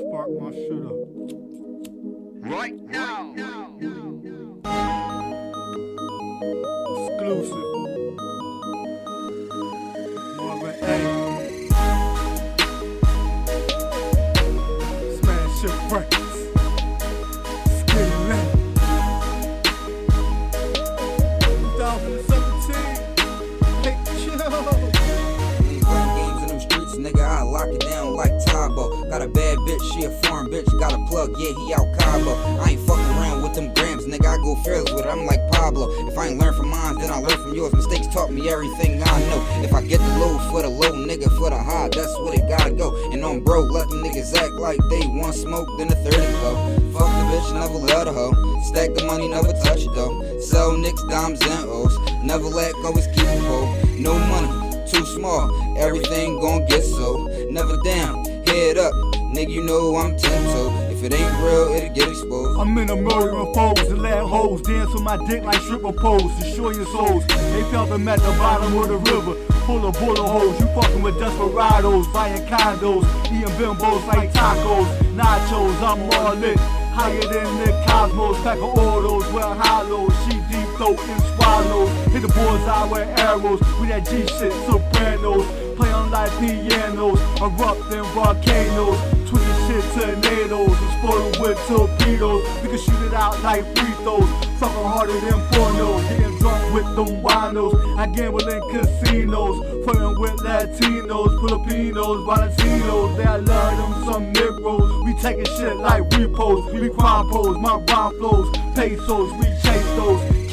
Spark my shit up. Right now. Exclusive. Marvin A. Smash Shit Records. Bitch, she a foreign bitch. Got a plug, yeah, he out Cabo. I ain't fucking around with them grams, nigga. I go fearless with it. I'm like Pablo. If I ain't learn from mine, then I learn from yours. Mistakes taught me everything I know. If I get the low for the low, nigga, for the high, that's what it gotta go. And on bro, let them niggas act like they want smoke, then the 30 blow. Fuck the bitch, never let her hoe. Stack the money, never touch it though. Sell nicks, dimes, and O's. Never let go, always keep it full. No money too small. Everything gon' get so. Never down, head up. Nigga, you know I'm ten toe. If it ain't real, it'll get exposed. I'm in a murdering foes and let hoes dance on my dick like stripper pose. Destroy your souls. They felt them at the bottom of the river, full of bullet holes. You fucking with desperados, buying condos, eating bimbos like tacos, nachos. I'm all lit. Higher than the cosmos, pack of autos, well hollows, she deep throat and swallows. Hit the bullseye with arrows, we that G shit, sopranos. On like pianos, erupting volcanoes, twisting shit tornadoes, exploding with torpedoes. We can shoot it out like free throws, fucking harder than pornos, getting drunk with them winos. I gamble in casinos, flirting with Latinos, Filipinos, Valentinos. They I love them some Negroes. We taking shit like repos, we crime pose, my rhyme flows, pesos, we chase those.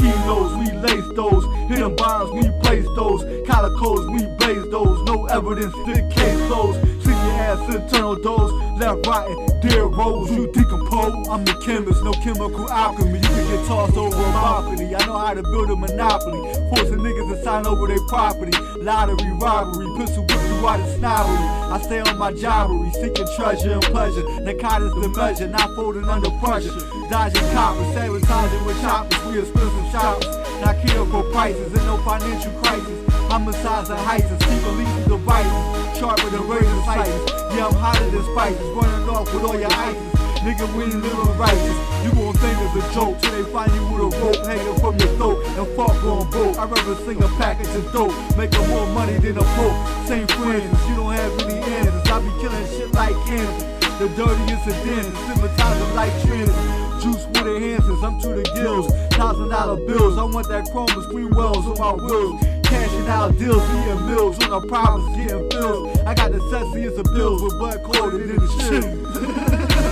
Evidence to case those. See your ass internal dose. Left, right, dead roads. You decompose. I'm the chemist, no chemical alchemy. You can get tossed over a balcony. I know how to build a monopoly. Forcing niggas to sign over their property. Lottery, robbery, pistol whip you out of snobbery. I stay on my jobbery, seeking treasure and pleasure. Narcotics the measure, not folding under pressure. Dodging coppers, sabotaging with choppers. We expensive shoppers. Not care for prices and no financial crisis. Homicides and heights, keep believing the vices. Sharper than razor slices. Yeah, I'm hotter than spices. Running off with all your ices. Nigga, we ain't living righteous. You gon' think it's a joke till they find you with a rope hanging from your throat and fuck on broke. I'd rather sing a package of dope, making more money than a pope. Same friends, you don't have any answers. I be killing shit like cancer. The dirtiest of dentists, stigmatizing like trends. Juice with enhancers, I'm to the gills. Thousand dollar bills, I want that chrome screen wells on my wheels. Cashing out deals, eating meals, on the problems, getting bills. I got the sexiest of bills with blood clothing in the chill.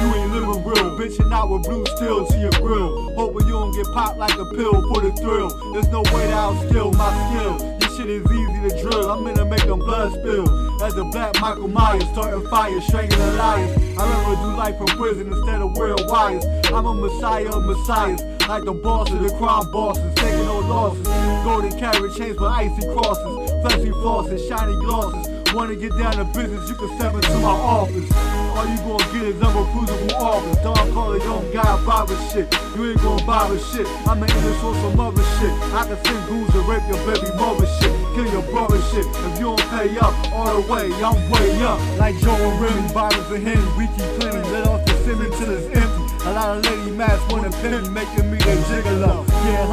You ain't living real, bitching out with blue steel to your grill. Hoping you don't get popped like a pill for the thrill. There's no way to outskill my skill. This shit is easy to drill. I'm gonna them blood spill. As a black Michael Myers, starting fire, strangling liars. I'd rather do life from prison instead of wearing wires. I'm a messiah of messiahs, like the boss of the crime bosses, taking no losses. Golden carriage chains with icy crosses, fleshy flosses, shiny glosses. Wanna get down to business, you can step into my office. All you gonna get is I'm a unreprovable office. Don't call it young guy bother shit. You ain't gonna bother shit. I'm an illness on some other shit. I can send goons to rape your baby mother shit. Kill your brother shit. If you don't pay up all the way, I'm way up. Like Joe and Remy, Bottles and Henry, we keep plenty. Let off the ceiling till it's empty. A lot of lady masks want a penny, making me a gigolo.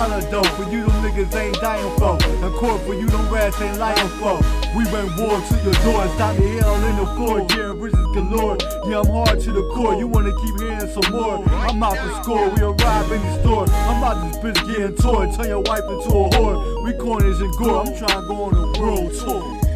Dope, but you them niggas ain't dying for. And court for you them rats ain't lying for. We bring war to your door, stop the hell in the floor, yeah, riches galore. Yeah, I'm hard to the core, you wanna keep hearing some more. I'm out to score, we arrive in the store. I'm out this bitch getting torn, turn your wife into a whore. We corners and gore, I'm trying to go on a world tour.